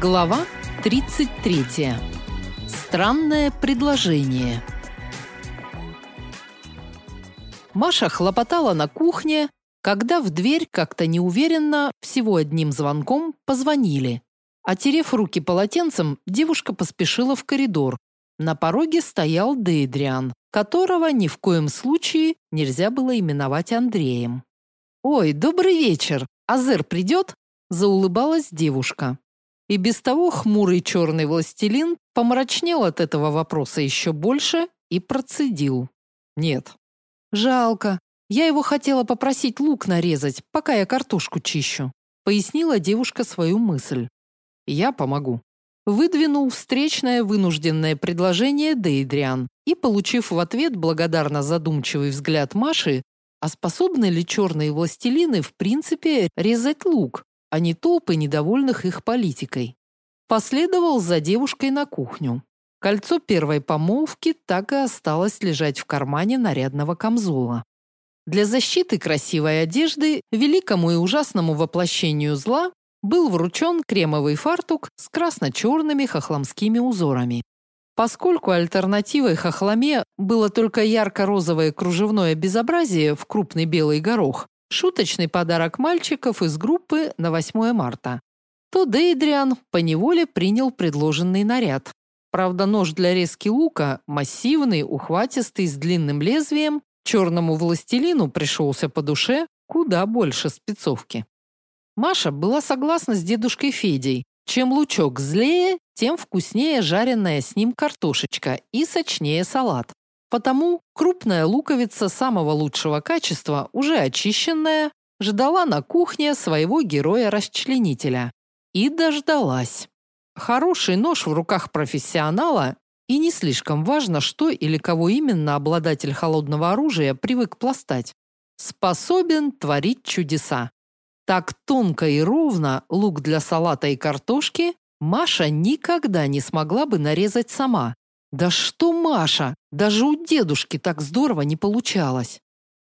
Глава 33. Странное предложение. Маша хлопотала на кухне, когда в дверь как-то неуверенно, всего одним звонком, позвонили. Отерев руки полотенцем, девушка поспешила в коридор. На пороге стоял Дейдриан, которого ни в коем случае нельзя было именовать Андреем. «Ой, добрый вечер! Азер придет?» – заулыбалась девушка. И без того хмурый черный властелин помрачнел от этого вопроса еще больше и процедил. Нет. Жалко. Я его хотела попросить лук нарезать, пока я картошку чищу, пояснила девушка свою мысль. Я помогу. Выдвинул встречное вынужденное предложение Дейдриан и, получив в ответ благодарно задумчивый взгляд Маши, а способны ли черные властелины в принципе резать лук, а не толпы недовольных их политикой. Последовал за девушкой на кухню. Кольцо первой помолвки так и осталось лежать в кармане нарядного камзола. Для защиты красивой одежды великому и ужасному воплощению зла был вручен кремовый фартук с красно-черными хохломскими узорами. Поскольку альтернативой хохломе было только ярко-розовое кружевное безобразие в крупный белый горох, Шуточный подарок мальчиков из группы на 8 марта. То Дейдриан поневоле принял предложенный наряд. Правда, нож для резки лука, массивный, ухватистый, с длинным лезвием, черному властелину пришелся по душе куда больше спецовки. Маша была согласна с дедушкой Федей. Чем лучок злее, тем вкуснее жареная с ним картошечка и сочнее салат. Потому крупная луковица самого лучшего качества, уже очищенная, ждала на кухне своего героя-расчленителя. И дождалась. Хороший нож в руках профессионала, и не слишком важно, что или кого именно обладатель холодного оружия привык пластать. Способен творить чудеса. Так тонко и ровно лук для салата и картошки Маша никогда не смогла бы нарезать сама. Да что Маша, даже у дедушки так здорово не получалось.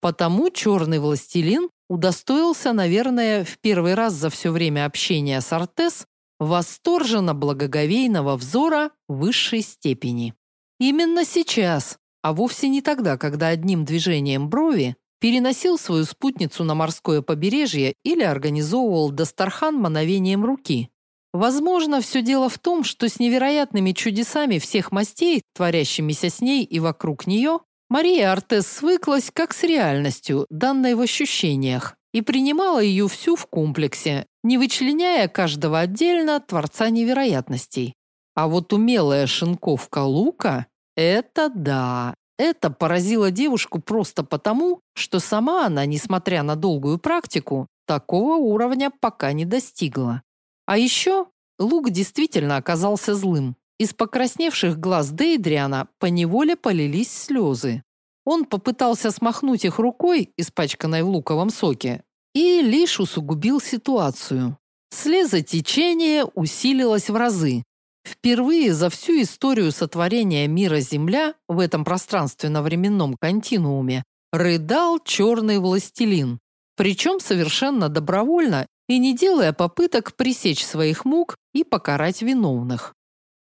Потому черный властелин удостоился, наверное, в первый раз за все время общения с Артес восторженно благоговейного взора высшей степени. Именно сейчас, а вовсе не тогда, когда одним движением брови переносил свою спутницу на морское побережье или организовывал Дастархан мановением руки. Возможно, все дело в том, что с невероятными чудесами всех мастей, творящимися с ней и вокруг нее, Мария Артес свыклась как с реальностью, данной в ощущениях, и принимала ее всю в комплексе, не вычленяя каждого отдельно творца невероятностей. А вот умелая шинковка лука – это да, это поразило девушку просто потому, что сама она, несмотря на долгую практику, такого уровня пока не достигла. А еще лук действительно оказался злым. Из покрасневших глаз Дейдриана поневоле полились слезы. Он попытался смахнуть их рукой, испачканной в луковом соке, и лишь усугубил ситуацию. Слезотечение усилилось в разы. Впервые за всю историю сотворения мира Земля в этом пространственно-временном континууме рыдал черный властелин, причем совершенно добровольно и не делая попыток пресечь своих мук и покарать виновных.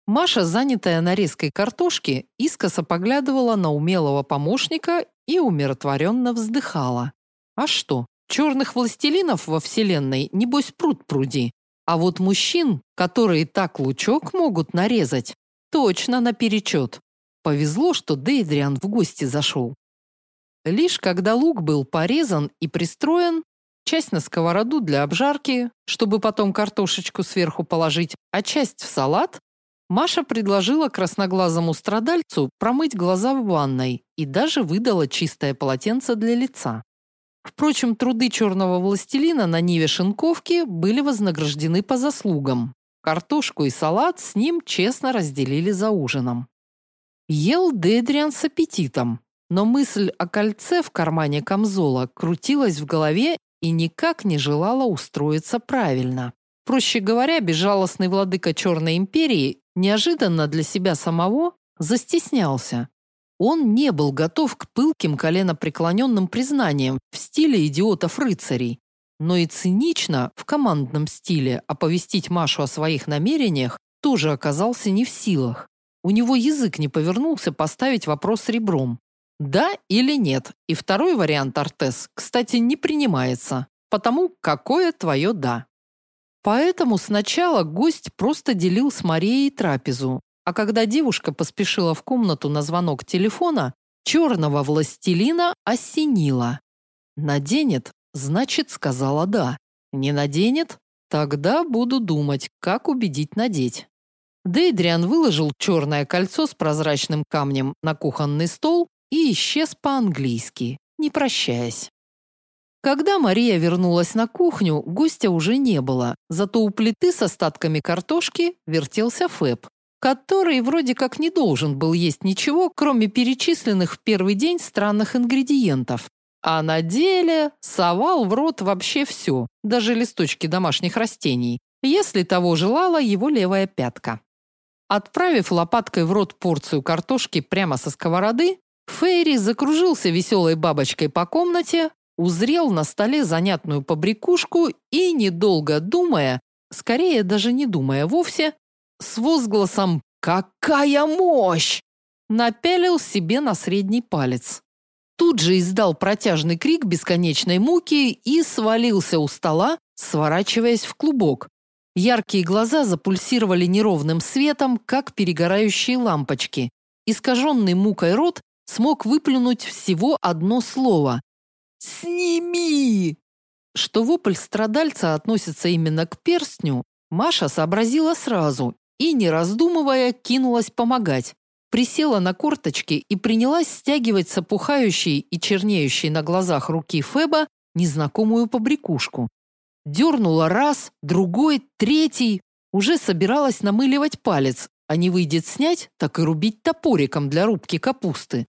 Маша, занятая нарезкой картошки, искоса поглядывала на умелого помощника и умиротворенно вздыхала. А что? Черных властелинов во вселенной небось пруд пруди. А вот мужчин, которые так лучок могут нарезать, точно наперечет. Повезло, что Дейдриан в гости зашел. Лишь когда лук был порезан и пристроен, часть на сковороду для обжарки, чтобы потом картошечку сверху положить, а часть в салат, Маша предложила красноглазому страдальцу промыть глаза в ванной и даже выдала чистое полотенце для лица. Впрочем, труды черного властелина на ниве шинковки были вознаграждены по заслугам. Картошку и салат с ним честно разделили за ужином. Ел Дедриан с аппетитом, но мысль о кольце в кармане камзола крутилась в голове и никак не желала устроиться правильно. Проще говоря, безжалостный владыка Черной империи неожиданно для себя самого застеснялся. Он не был готов к пылким коленопреклоненным признаниям в стиле идиотов-рыцарей. но и цинично в командном стиле оповестить Машу о своих намерениях тоже оказался не в силах. У него язык не повернулся поставить вопрос ребром. Да или нет? И второй вариант Артес, кстати, не принимается. Потому какое твое да? Поэтому сначала гость просто делил с Марией трапезу, а когда девушка поспешила в комнату на звонок телефона, черного властелина осенило. Наденет, значит, сказала да. Не наденет, тогда буду думать, как убедить надеть. Дейдриан выложил черное кольцо с прозрачным камнем на кухонный стол и исчез по-английски, не прощаясь. Когда Мария вернулась на кухню, гостя уже не было, зато у плиты с остатками картошки вертелся Фэб, который вроде как не должен был есть ничего, кроме перечисленных в первый день странных ингредиентов. А на деле совал в рот вообще все, даже листочки домашних растений, если того желала его левая пятка. Отправив лопаткой в рот порцию картошки прямо со сковороды, Фейри закружился веселой бабочкой по комнате, узрел на столе занятную побрякушку и, недолго думая, скорее даже не думая вовсе, с возгласом «Какая мощь!» напялил себе на средний палец. Тут же издал протяжный крик бесконечной муки и свалился у стола, сворачиваясь в клубок. Яркие глаза запульсировали неровным светом, как перегорающие лампочки. Искаженный мукой рот смог выплюнуть всего одно слово «Сними!». Что вопль страдальца относится именно к перстню, Маша сообразила сразу и, не раздумывая, кинулась помогать. Присела на корточки и принялась стягивать с опухающей и чернеющей на глазах руки Феба незнакомую побрякушку. Дернула раз, другой, третий. Уже собиралась намыливать палец, а не выйдет снять, так и рубить топориком для рубки капусты.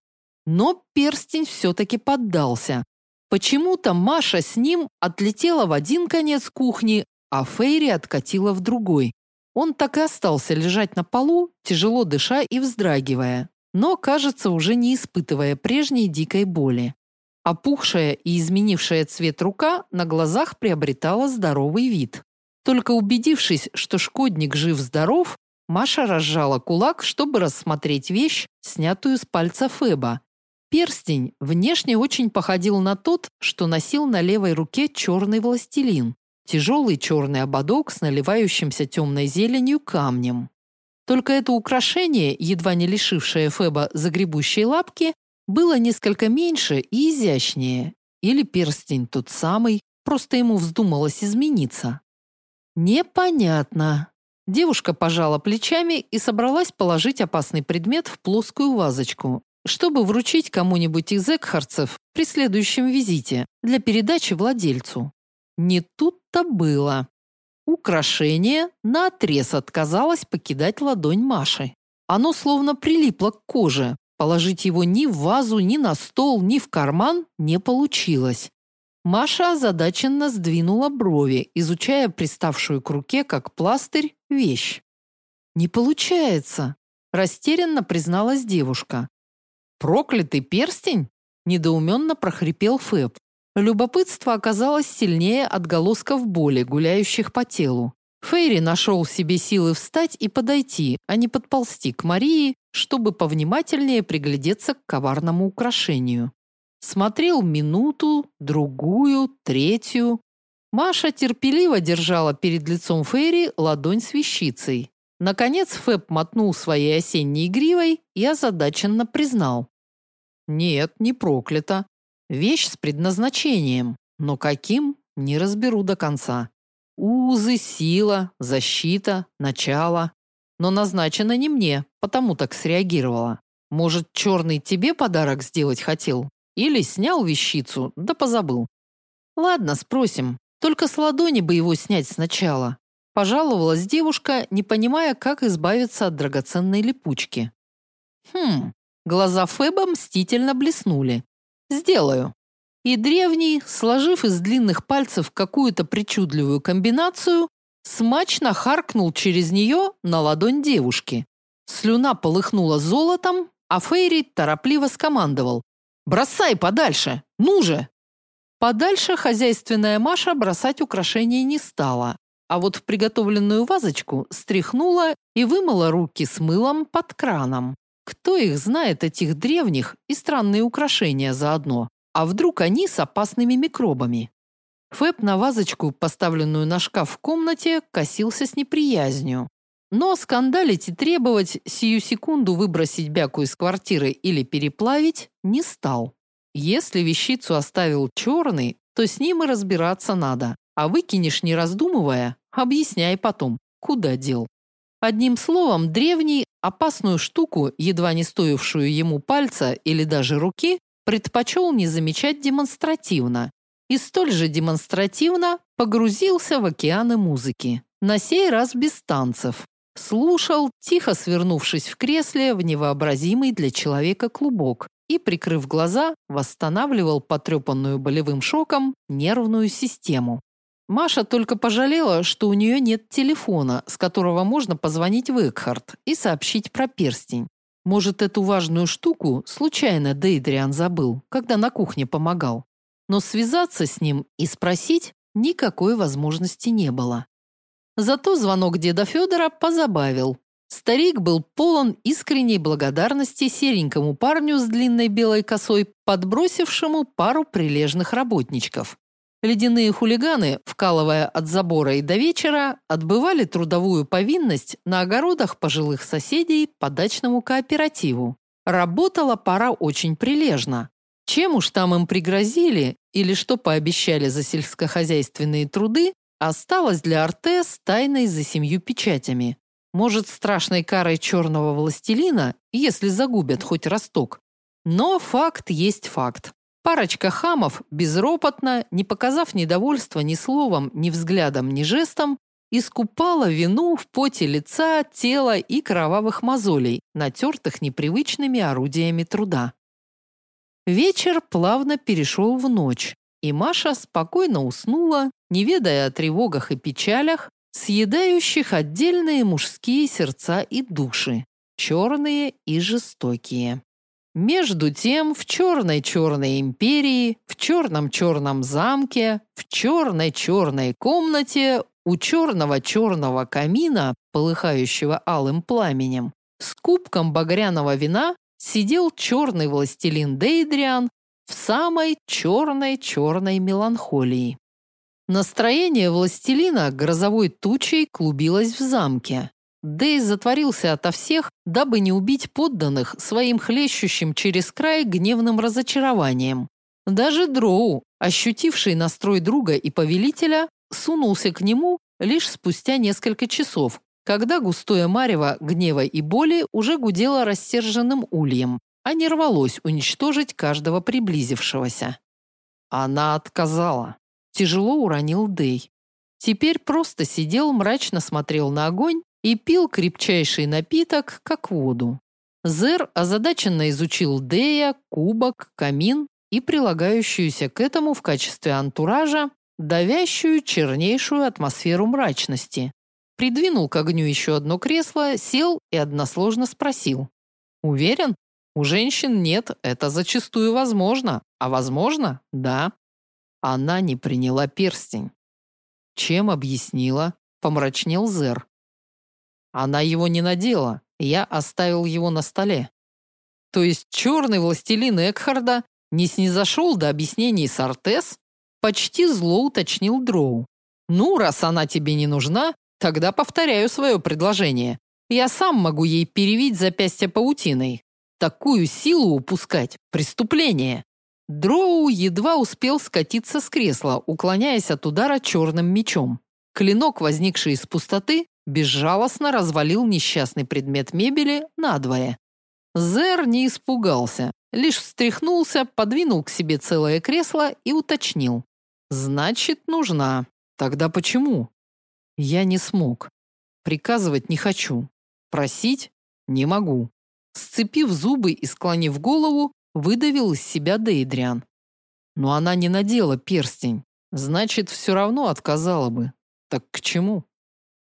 Но перстень все-таки поддался. Почему-то Маша с ним отлетела в один конец кухни, а Фейри откатила в другой. Он так и остался лежать на полу, тяжело дыша и вздрагивая, но, кажется, уже не испытывая прежней дикой боли. Опухшая и изменившая цвет рука на глазах приобретала здоровый вид. Только убедившись, что шкодник жив-здоров, Маша разжала кулак, чтобы рассмотреть вещь, снятую с пальца Феба. Перстень внешне очень походил на тот, что носил на левой руке черный властелин тяжелый черный ободок с наливающимся темной зеленью камнем. Только это украшение, едва не лишившее Феба загребущей лапки, было несколько меньше и изящнее. Или перстень тот самый, просто ему вздумалось измениться. Непонятно. Девушка пожала плечами и собралась положить опасный предмет в плоскую вазочку, чтобы вручить кому-нибудь из экхарцев при следующем визите для передачи владельцу. Не тут-то было. Украшение наотрез отказалось покидать ладонь Маши. Оно словно прилипло к коже. Положить его ни в вазу, ни на стол, ни в карман не получилось. Маша озадаченно сдвинула брови, изучая приставшую к руке, как пластырь, вещь. «Не получается», – растерянно призналась девушка. «Проклятый перстень?» – недоуменно прохрипел Фэб. Любопытство оказалось сильнее отголосков боли, гуляющих по телу. Фейри нашел в себе силы встать и подойти, а не подползти к Марии, чтобы повнимательнее приглядеться к коварному украшению. Смотрел минуту, другую, третью. Маша терпеливо держала перед лицом Фейри ладонь с вещицей. Наконец Фэб мотнул своей осенней гривой и озадаченно признал: "Нет, не проклято. Вещь с предназначением, но каким не разберу до конца. Узы, сила, защита, начало. Но назначено не мне, потому так среагировала. Может, черный тебе подарок сделать хотел? Или снял вещицу, да позабыл. Ладно, спросим. Только с ладони бы его снять сначала. Пожаловалась девушка, не понимая, как избавиться от драгоценной липучки. Хм, глаза Феба мстительно блеснули. Сделаю. И древний, сложив из длинных пальцев какую-то причудливую комбинацию, смачно харкнул через нее на ладонь девушки. Слюна полыхнула золотом, а Фейри торопливо скомандовал: "Бросай подальше, ну же!" Подальше хозяйственная Маша бросать украшения не стала, а вот в приготовленную вазочку стряхнула и вымыла руки с мылом под краном. Кто их знает, этих древних и странные украшения заодно? А вдруг они с опасными микробами? Фэб на вазочку, поставленную на шкаф в комнате, косился с неприязнью. Но скандалить и требовать сию секунду выбросить бяку из квартиры или переплавить не стал. Если вещицу оставил черный, то с ним и разбираться надо. А выкинешь не раздумывая, объясняй потом, куда дел. Одним словом, древний опасную штуку, едва не стоившую ему пальца или даже руки, предпочел не замечать демонстративно. И столь же демонстративно погрузился в океаны музыки. На сей раз без танцев. Слушал, тихо свернувшись в кресле в невообразимый для человека клубок, и, прикрыв глаза, восстанавливал потрепанную болевым шоком нервную систему. Маша только пожалела, что у нее нет телефона, с которого можно позвонить в Экхарт и сообщить про перстень. Может, эту важную штуку случайно Дейдриан забыл, когда на кухне помогал. Но связаться с ним и спросить никакой возможности не было. Зато звонок деда Федора позабавил. Старик был полон искренней благодарности серенькому парню с длинной белой косой, подбросившему пару прилежных работничков. Ледяные хулиганы, вкалывая от забора и до вечера, отбывали трудовую повинность на огородах пожилых соседей по дачному кооперативу. Работала пара очень прилежно. Чем уж там им пригрозили или что пообещали за сельскохозяйственные труды, осталось для Артес тайной за семью печатями. Может, страшной карой черного властелина, если загубят хоть росток. Но факт есть факт. Парочка хамов безропотно, не показав недовольства ни словом, ни взглядом, ни жестом, искупала вину в поте лица, тела и кровавых мозолей, натертых непривычными орудиями труда. Вечер плавно перешел в ночь, и Маша спокойно уснула, не ведая о тревогах и печалях, съедающих отдельные мужские сердца и души, черные и жестокие. Между тем, в черной-черной империи, в черном-черном замке, в черной-черной комнате у черного-черного камина, полыхающего алым пламенем, с кубком багряного вина сидел черный властелин Дейдриан в самой черной-черной меланхолии. Настроение властелина грозовой тучей клубилось в замке. Дэй затворился ото всех, дабы не убить подданных своим хлещущим через край гневным разочарованием. Даже Дроу, ощутивший настрой друга и повелителя, сунулся к нему лишь спустя несколько часов, когда густое марево гнева и боли уже гудело рассерженным ульем, а не рвалось уничтожить каждого приблизившегося. Она отказала. Тяжело уронил Дэй. Теперь просто сидел, мрачно смотрел на огонь и пил крепчайший напиток, как воду. Зер озадаченно изучил Дэя, кубок, камин и прилагающуюся к этому в качестве антуража давящую чернейшую атмосферу мрачности. Придвинул к огню еще одно кресло, сел и односложно спросил: "Уверен? У женщин нет, это зачастую возможно, а возможно? Да. Она не приняла перстень. Чем объяснила? Помрачнел Зер. Она его не надела. Я оставил его на столе. То есть черный властелин Экхарда не снизошел до объяснений с Артес? Почти зло уточнил Дроу. Ну, раз она тебе не нужна, тогда повторяю свое предложение. Я сам могу ей перевить запястье паутиной. Такую силу упускать преступление. Дроу едва успел скатиться с кресла, уклоняясь от удара черным мечом. Клинок, возникший из пустоты, безжалостно развалил несчастный предмет мебели надвое. Зер не испугался, лишь встряхнулся, подвинул к себе целое кресло и уточнил: "Значит, нужна. Тогда почему?" "Я не смог. Приказывать не хочу. Просить не могу." Сцепив зубы и склонив голову, выдавил из себя Дейдриан. Но она не надела перстень, значит, все равно отказала бы. Так к чему?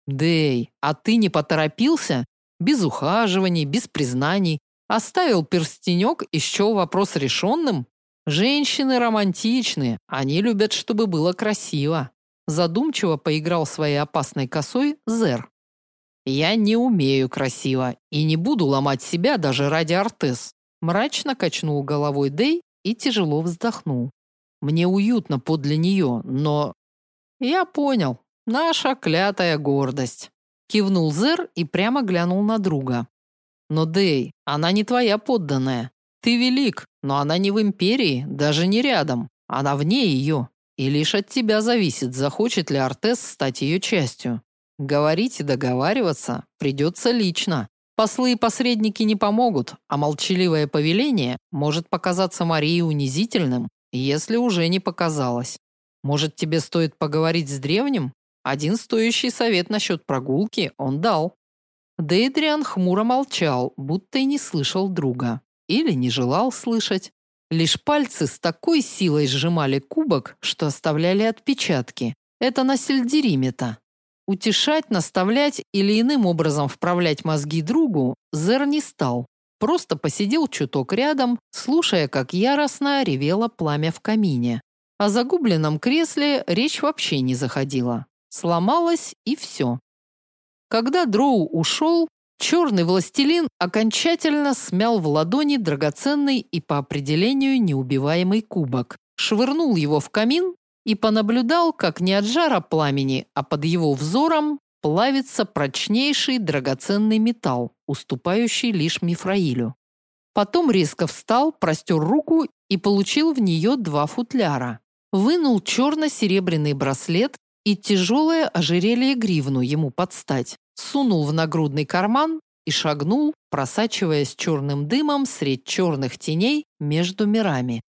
Дей, а ты не поторопился? Без ухаживаний, без признаний, оставил перстенек и счел вопрос решенным? Женщины романтичны, они любят, чтобы было красиво. Задумчиво поиграл своей опасной косой Зер. Я не умею красиво и не буду ломать себя даже ради Артес. Мрачно качнул головой Дей и тяжело вздохнул. Мне уютно подле нее, но я понял. Наша клятая гордость. Кивнул Зер и прямо глянул на друга. Но Дей, она не твоя подданная. Ты велик, но она не в империи, даже не рядом. Она вне ее. И лишь от тебя зависит, захочет ли Артес стать ее частью. Говорить и договариваться придется лично. Послы и посредники не помогут, а молчаливое повеление может показаться Марии унизительным, если уже не показалось. Может, тебе стоит поговорить с древним? Один стоящий совет насчет прогулки он дал. Дейдриан хмуро молчал, будто и не слышал друга или не желал слышать. Лишь пальцы с такой силой сжимали кубок, что оставляли отпечатки. Это на сельдеримета. Утешать, наставлять или иным образом вправлять мозги другу Зер не стал. Просто посидел чуток рядом, слушая, как яростно ревело пламя в камине. О загубленном кресле речь вообще не заходила. Сломалось и все. Когда Дроу ушел, Черный властелин окончательно смял в ладони драгоценный и по определению неубиваемый кубок, швырнул его в камин и понаблюдал, как не от жара пламени, а под его взором плавится прочнейший драгоценный металл, уступающий лишь мифраилю. Потом резко встал, простер руку и получил в нее два футляра. Вынул черно-серебряный браслет и тяжелое ожерелье гривну ему подстать сунул в нагрудный карман и шагнул, просачиваясь черным дымом средь черных теней между мирами.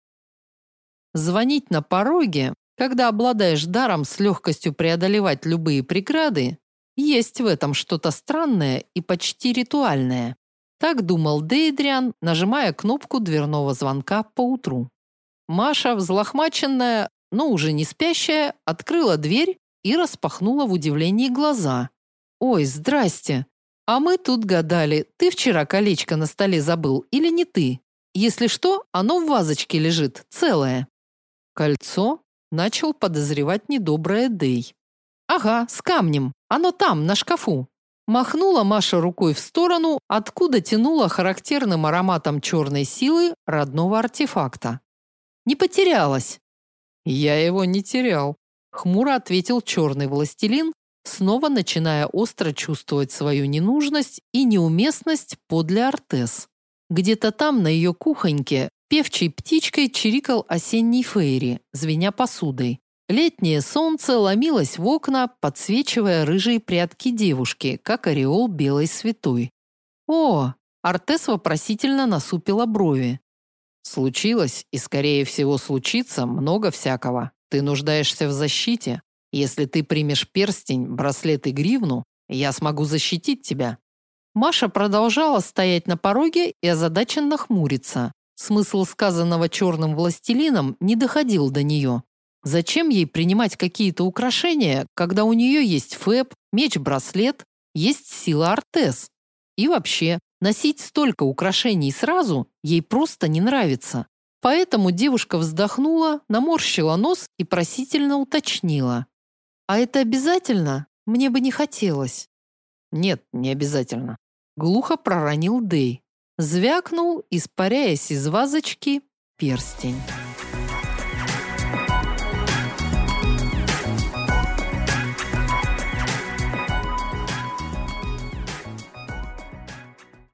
Звонить на пороге, когда обладаешь даром с легкостью преодолевать любые преграды, есть в этом что-то странное и почти ритуальное. Так думал Дейдриан, нажимая кнопку дверного звонка по утру. Маша, взлохмаченная, но уже не спящая, открыла дверь и распахнула в удивлении глаза, Ой, здрасте. А мы тут гадали, ты вчера колечко на столе забыл или не ты? Если что, оно в вазочке лежит, целое. Кольцо начал подозревать недоброе Дей. Ага, с камнем. Оно там, на шкафу. Махнула Маша рукой в сторону, откуда тянуло характерным ароматом черной силы родного артефакта. Не потерялась. Я его не терял, хмуро ответил черный властелин, снова начиная остро чувствовать свою ненужность и неуместность подле Артес. Где-то там, на ее кухоньке, певчей птичкой чирикал осенний фейри, звеня посудой. Летнее солнце ломилось в окна, подсвечивая рыжие прядки девушки, как ореол белой святой. «О!» – Артес вопросительно насупила брови. «Случилось, и, скорее всего, случится много всякого. Ты нуждаешься в защите, если ты примешь перстень, браслет и гривну, я смогу защитить тебя. Маша продолжала стоять на пороге и озадаченно хмуриться. Смысл сказанного черным властелином не доходил до нее. Зачем ей принимать какие-то украшения, когда у нее есть фэб, меч-браслет, есть сила Артес? И вообще, носить столько украшений сразу ей просто не нравится. Поэтому девушка вздохнула, наморщила нос и просительно уточнила: а это обязательно? Мне бы не хотелось. Нет, не обязательно. Глухо проронил Дей. Звякнул, испаряясь из вазочки, перстень.